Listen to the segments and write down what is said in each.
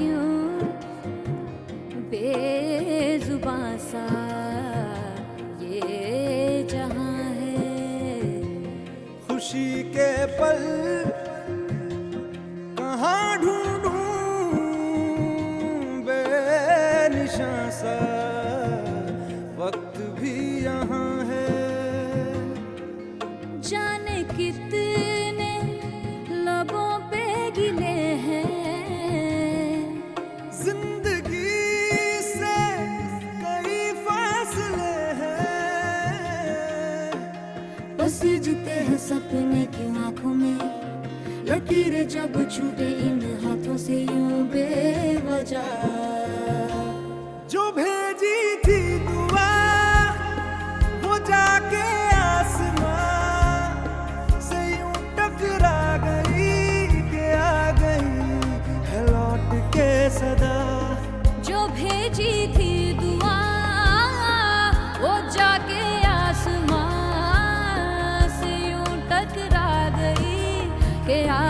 क्यों बेजुबान सा ये जहाँ है? खुशी के पल कहाँ ढूंढूं सा? वक्त भी यहाँ है। जाने कितने लबों पे गिले पसीजते हैं सपने की आँखों में। लकीरें जब छूटे इन हाथों से यूँ बेवजह। टकरा गई के आ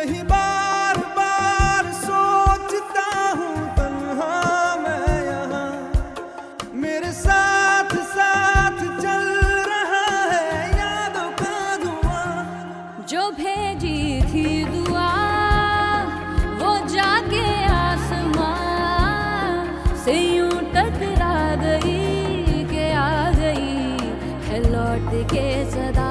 यही बार बार सोचता हूँ, तन्हा मैं यहाँ। मेरे साथ साथ चल रहा है यादों का धुआँ। जो भेजी थी दुआ, वो जाके आसमां से यूँ टकरा गई के आ गई है लौट के सदा।